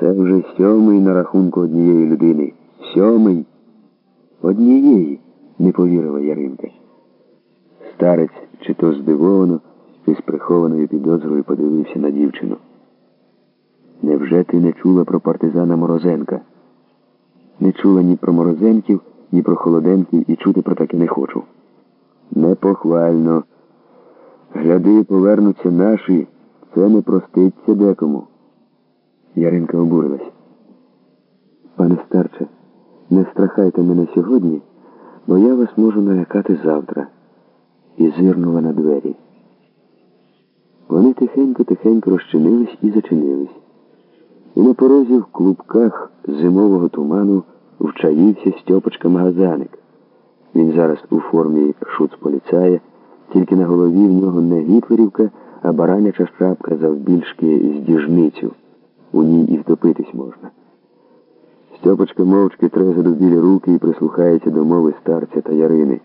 Це вже сьомий на рахунку однієї людини. Сьомий. Однієї, не повірила Яринка. Старець чи то здивовано, чи з прихованою підозрою подивився на дівчину. Невже ти не чула про партизана Морозенка? Не чула ні про Морозенків, ні про Холоденків і чути про таке не хочу. Непохвально. Гляди, повернуться наші, це не проститься декому. Яринка обурилась. Пане старче, не страхайте мене сьогодні, бо я вас можу налякати завтра. І зирнула на двері. Вони тихенько-тихенько розчинились і зачинились. І на порозі в клубках зимового туману вчаївся Стьопочка Магазаник. Він зараз у формі шуцполіцая, тільки на голові в нього не гітлерівка, а бараняча шапка завбільшки з діжницю. У ній і втопитись можна. Стьопочка мовчки тре задубілі руки і прислухається до мови старця та ярини.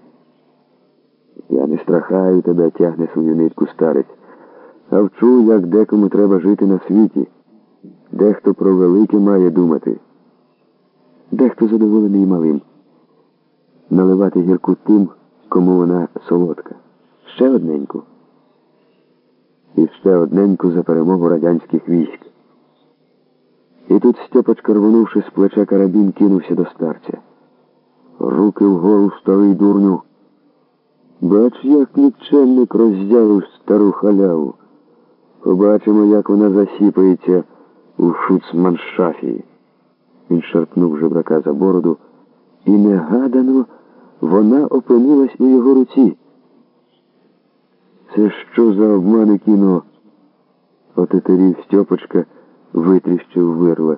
Я не страхаю тебе, тягне свою нитку старець, а вчу, як декому треба жити на світі. Дехто про велике має думати. Дехто задоволений малим. Наливати гірку тим, кому вона солодка. Ще одненьку. І ще одненьку за перемогу радянських військ. І тут Степочка, рвонувши з плеча карабін, кинувся до старця. Руки вгору старий дурню. Бач, як нікчемник роздявив стару халяву. Побачимо, як вона засіпається у шуцманшафі. Він шарпнув жебрака за бороду, і негадано вона опинилась у його руці. Це що за обмани кіно? Отетерів Стьопочка витріщив вирва.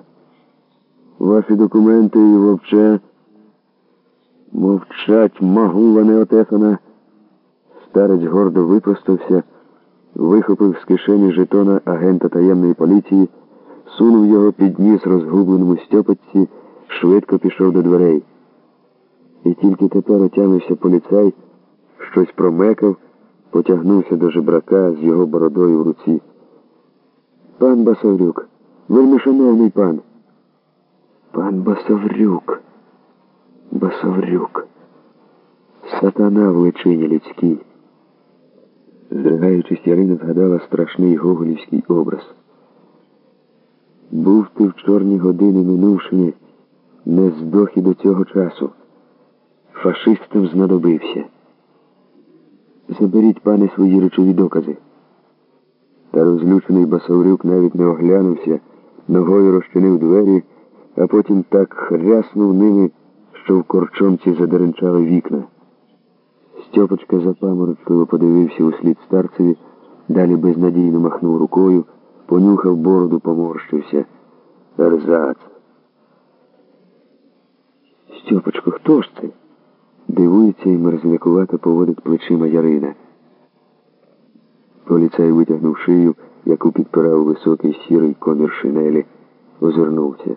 Ваші документи і вовче мовчать магула неотесана. Старець гордо випростався, вихопив з кишені жетона агента таємної поліції, сунув його під ніс розгубленому Стьопочці, швидко пішов до дверей. І тільки тепер отямився поліцай, щось промекав, потягнувся до жебрака з його бородою в руці. Пан Басаврюк, вельми шановний пан. Пан Басаврюк. Басаврюк. Сатана в личині людській. Здригаючись, Ярина згадала страшний гоголівський образ. Був ти в чорні години минувшими, не здох і до цього часу. Фашистам знадобився. Заберіть, пане, свої речові докази. Та розлючений басаврюк навіть не оглянувся, ногою розчинив двері, а потім так хряснув ними, що в корчомці задеренчали вікна. Стьопочка запаморочливо подивився у слід старцеві, далі безнадійно махнув рукою, понюхав бороду, поморщився. Ерзац. Стьопочко, хто ж це? Дивується і мерзлякувато поводить плечима Ярина. Поліцай витягнув шию, яку підпирав високий сірий комір шинелі, озирнувся.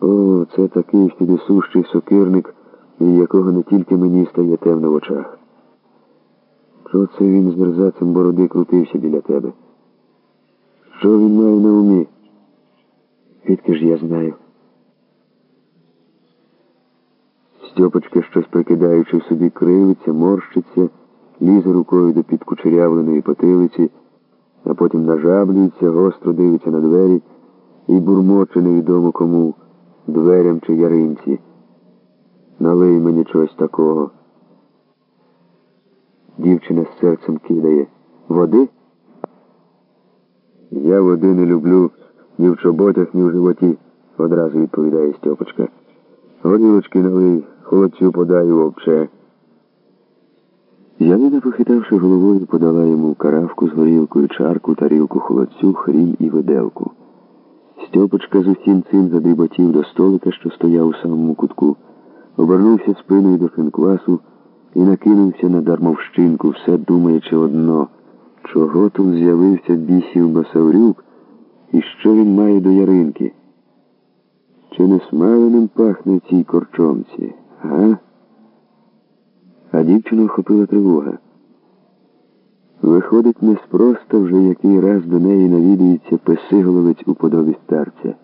О, це такий сюдисущий сокирник, і якого не тільки мені стає темно в очах. Що це він з мерзацем бороди крутився біля тебе? Що він має на умі? Відки ж я знаю. Стьопочка, щось прикидаючи в собі, кривиться, морщиться, лізе рукою до підкучерявленої потилиці, а потім нажаблюється, гостро дивиться на двері і бурмоче невідомо кому, дверям чи яринці. Налий мені чогось такого. Дівчина з серцем кидає. Води? Я води не люблю ні в чоботях, ні в животі, одразу відповідає Стьопочка. Горілочки налий, холодцю подай вовче. Янина, похитавши головою, подала йому каравку з горілкою, чарку, тарілку, холодцю, хрін і виделку. Стьопочка з усім цим задріботів до столика, що стояв у самому кутку, обернувся спиною до шинквасу і накинувся на дармовщинку, все думаючи одно, чого тут з'явився бісів Басаврюк і що він має до яринки. Чи не смаленим пахне цій корчомці, га? А дівчину охопила тривога. Виходить, неспросто вже який раз до неї навідується песиголовець у подобі старця.